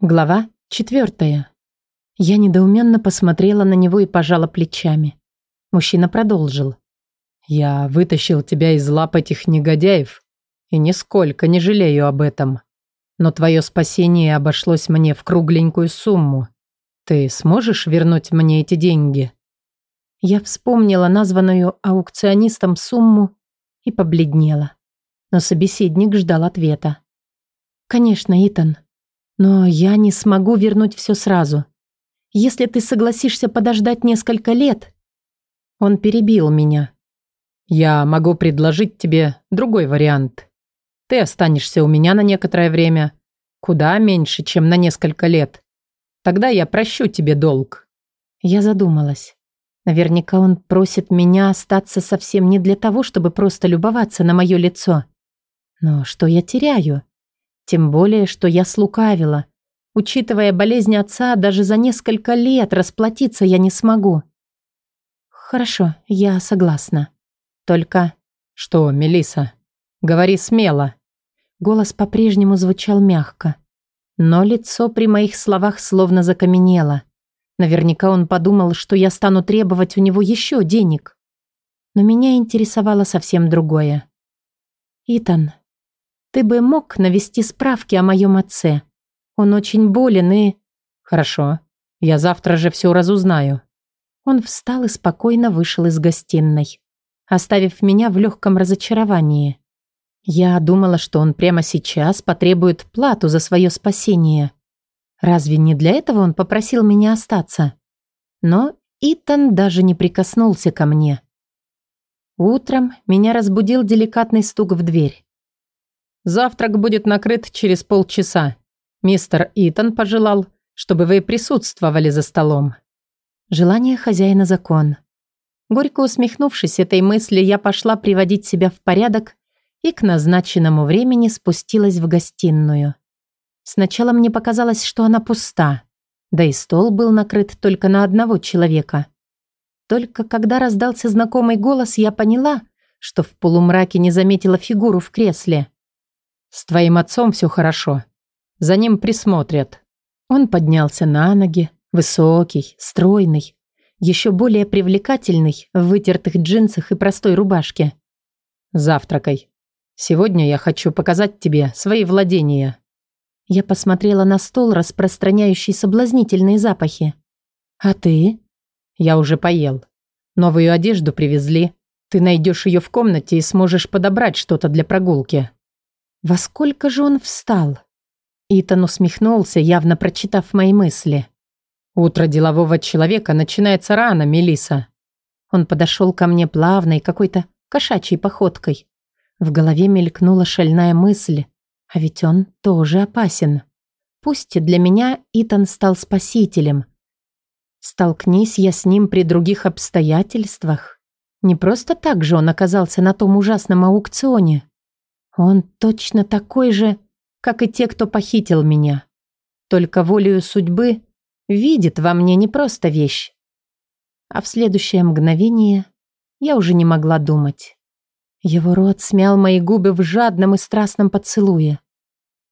Глава четвертая. Я недоуменно посмотрела на него и пожала плечами. Мужчина продолжил. «Я вытащил тебя из лап этих негодяев и нисколько не жалею об этом. Но твое спасение обошлось мне в кругленькую сумму. Ты сможешь вернуть мне эти деньги?» Я вспомнила названную аукционистом сумму и побледнела. Но собеседник ждал ответа. «Конечно, Итан», но я не смогу вернуть все сразу. Если ты согласишься подождать несколько лет... Он перебил меня. Я могу предложить тебе другой вариант. Ты останешься у меня на некоторое время. Куда меньше, чем на несколько лет. Тогда я прощу тебе долг. Я задумалась. Наверняка он просит меня остаться совсем не для того, чтобы просто любоваться на мое лицо. Но что я теряю? Тем более, что я слукавила. Учитывая болезнь отца, даже за несколько лет расплатиться я не смогу. Хорошо, я согласна. Только... Что, Мелиса? Говори смело. Голос по-прежнему звучал мягко. Но лицо при моих словах словно закаменело. Наверняка он подумал, что я стану требовать у него еще денег. Но меня интересовало совсем другое. «Итан, ты бы мог навести справки о моем отце. Он очень болен и...» «Хорошо. Я завтра же все разузнаю». Он встал и спокойно вышел из гостиной, оставив меня в легком разочаровании. Я думала, что он прямо сейчас потребует плату за свое спасение. Разве не для этого он попросил меня остаться? Но Итан даже не прикоснулся ко мне. Утром меня разбудил деликатный стук в дверь. Завтрак будет накрыт через полчаса. Мистер Итан пожелал, чтобы вы присутствовали за столом. Желание хозяина закон. Горько усмехнувшись этой мысли, я пошла приводить себя в порядок и к назначенному времени спустилась в гостиную. Сначала мне показалось, что она пуста, да и стол был накрыт только на одного человека. Только когда раздался знакомый голос, я поняла, что в полумраке не заметила фигуру в кресле. «С твоим отцом все хорошо. За ним присмотрят». Он поднялся на ноги, высокий, стройный, еще более привлекательный в вытертых джинсах и простой рубашке. «Завтракай. Сегодня я хочу показать тебе свои владения». Я посмотрела на стол, распространяющий соблазнительные запахи. «А ты?» «Я уже поел. Новую одежду привезли. Ты найдешь ее в комнате и сможешь подобрать что-то для прогулки». Во сколько же он встал? Итан усмехнулся, явно прочитав мои мысли. Утро делового человека начинается рано, Мелиса. Он подошел ко мне плавной, какой-то кошачьей походкой. В голове мелькнула шальная мысль, а ведь он тоже опасен. Пусть для меня Итан стал спасителем. Столкнись я с ним при других обстоятельствах. Не просто так же он оказался на том ужасном аукционе. Он точно такой же, как и те, кто похитил меня. Только волею судьбы видит во мне не просто вещь. А в следующее мгновение я уже не могла думать. Его рот смял мои губы в жадном и страстном поцелуе.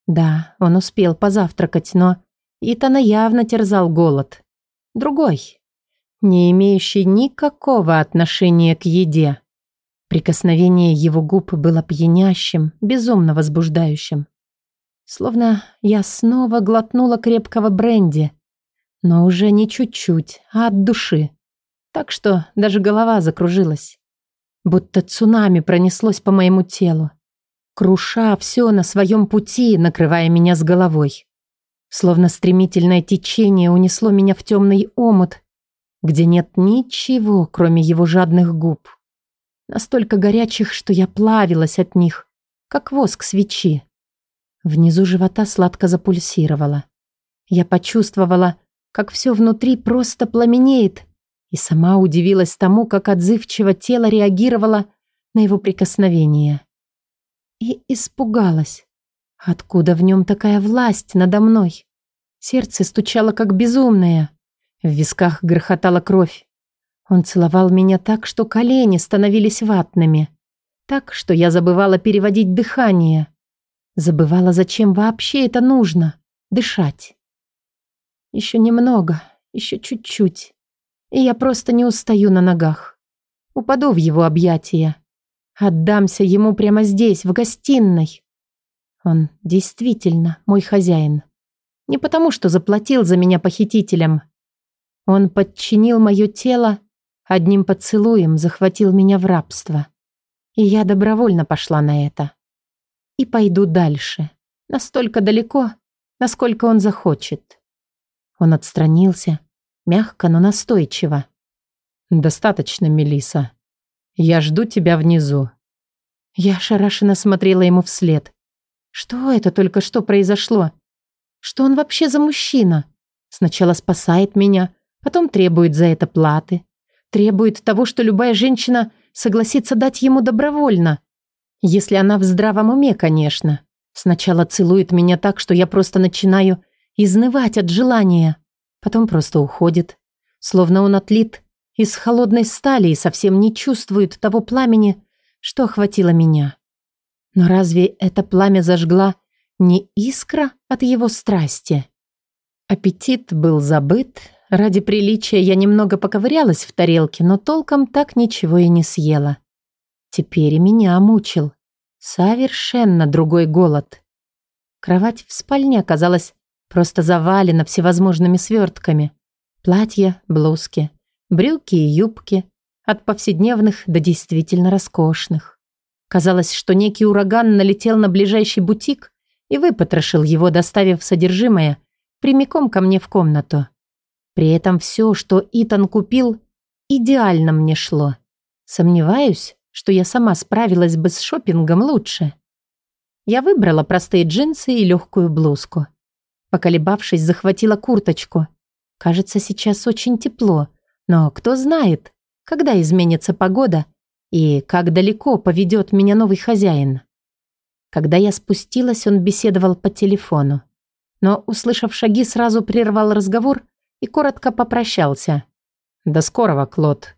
Да, он успел позавтракать, но Итана явно терзал голод. Другой, не имеющий никакого отношения к еде. Прикосновение его губ было пьянящим, безумно возбуждающим. Словно я снова глотнула крепкого бренди, но уже не чуть-чуть, а от души. Так что даже голова закружилась. Будто цунами пронеслось по моему телу, круша все на своем пути, накрывая меня с головой. Словно стремительное течение унесло меня в темный омут, где нет ничего, кроме его жадных губ настолько горячих, что я плавилась от них, как воск свечи. Внизу живота сладко запульсировало. Я почувствовала, как все внутри просто пламенеет, и сама удивилась тому, как отзывчиво тело реагировало на его прикосновение. И испугалась. Откуда в нем такая власть надо мной? Сердце стучало, как безумное. В висках грохотала кровь. Он целовал меня так, что колени становились ватными. Так, что я забывала переводить дыхание. Забывала, зачем вообще это нужно. Дышать. Еще немного, еще чуть-чуть. И я просто не устаю на ногах. Упаду в его объятия. Отдамся ему прямо здесь, в гостиной. Он действительно мой хозяин. Не потому, что заплатил за меня похитителям. Он подчинил мое тело, одним поцелуем захватил меня в рабство. И я добровольно пошла на это. И пойду дальше. Настолько далеко, насколько он захочет. Он отстранился, мягко, но настойчиво. «Достаточно, Мелиса. Я жду тебя внизу». Я ошарашенно смотрела ему вслед. Что это только что произошло? Что он вообще за мужчина? Сначала спасает меня, потом требует за это платы. Требует того, что любая женщина согласится дать ему добровольно. Если она в здравом уме, конечно. Сначала целует меня так, что я просто начинаю изнывать от желания. Потом просто уходит. Словно он отлит из холодной стали и совсем не чувствует того пламени, что охватило меня. Но разве это пламя зажгла не искра от его страсти? Аппетит был забыт. Ради приличия я немного поковырялась в тарелке, но толком так ничего и не съела. Теперь и меня мучил. Совершенно другой голод. Кровать в спальне оказалась просто завалена всевозможными свертками. Платья, блузки, брюки и юбки. От повседневных до действительно роскошных. Казалось, что некий ураган налетел на ближайший бутик и выпотрошил его, доставив содержимое прямиком ко мне в комнату. При этом все, что Итан купил, идеально мне шло. Сомневаюсь, что я сама справилась бы с шопингом лучше. Я выбрала простые джинсы и легкую блузку. Поколебавшись, захватила курточку. Кажется, сейчас очень тепло, но кто знает, когда изменится погода и как далеко поведет меня новый хозяин. Когда я спустилась, он беседовал по телефону. Но, услышав шаги, сразу прервал разговор и коротко попрощался. «До скорого, Клод».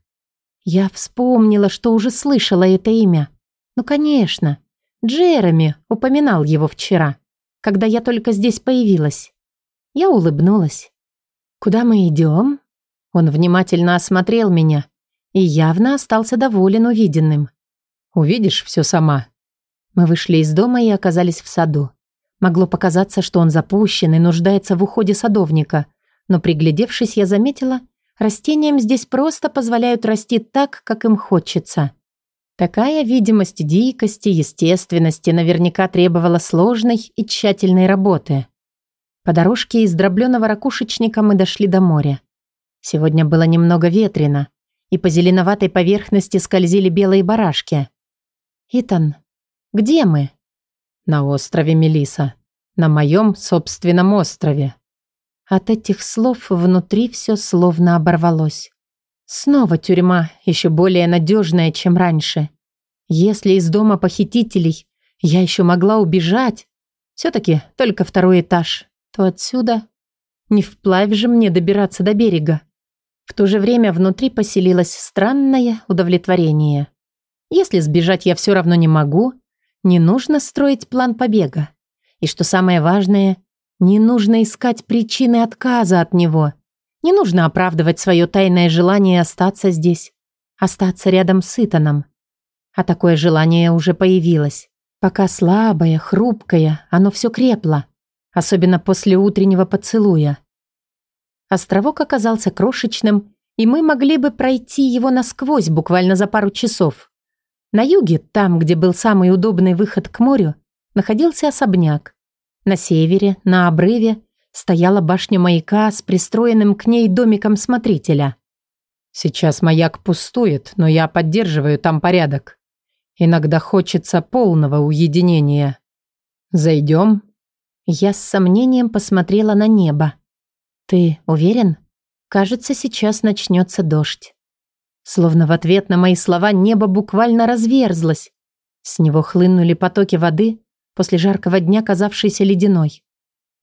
Я вспомнила, что уже слышала это имя. Ну, конечно. Джереми упоминал его вчера, когда я только здесь появилась. Я улыбнулась. «Куда мы идем?» Он внимательно осмотрел меня, и явно остался доволен увиденным. «Увидишь все сама». Мы вышли из дома и оказались в саду. Могло показаться, что он запущен и нуждается в уходе садовника, но приглядевшись, я заметила, растениям здесь просто позволяют расти так, как им хочется. Такая видимость дикости, естественности наверняка требовала сложной и тщательной работы. По дорожке из дробленого ракушечника мы дошли до моря. Сегодня было немного ветрено, и по зеленоватой поверхности скользили белые барашки. «Итан, где мы?» «На острове Мелиса. На моем собственном острове». От этих слов внутри все словно оборвалось. Снова тюрьма, еще более надежная, чем раньше. Если из дома похитителей я еще могла убежать, все-таки только второй этаж, то отсюда не вплавь же мне добираться до берега. В то же время внутри поселилось странное удовлетворение. Если сбежать я все равно не могу, не нужно строить план побега. И что самое важное, не нужно искать причины отказа от него. Не нужно оправдывать свое тайное желание остаться здесь, остаться рядом с Итаном. А такое желание уже появилось. Пока слабое, хрупкое, оно все крепло. Особенно после утреннего поцелуя. Островок оказался крошечным, и мы могли бы пройти его насквозь буквально за пару часов. На юге, там, где был самый удобный выход к морю, находился особняк. На севере, на обрыве, стояла башня маяка с пристроенным к ней домиком смотрителя. Сейчас маяк пустует, но я поддерживаю там порядок. Иногда хочется полного уединения. Зайдем? Я с сомнением посмотрела на небо. «Ты уверен? Кажется, сейчас начнется дождь». Словно в ответ на мои слова небо буквально разверзлось. С него хлынули потоки воды, после жаркого дня казавшейся ледяной.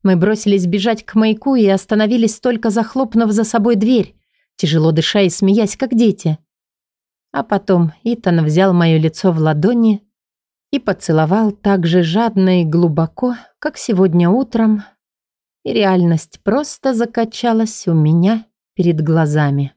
Мы бросились бежать к маяку и остановились только захлопнув за собой дверь, тяжело дыша и смеясь, как дети. А потом Итан взял мое лицо в ладони и поцеловал так же жадно и глубоко, как сегодня утром и реальность просто закачалась у меня перед глазами.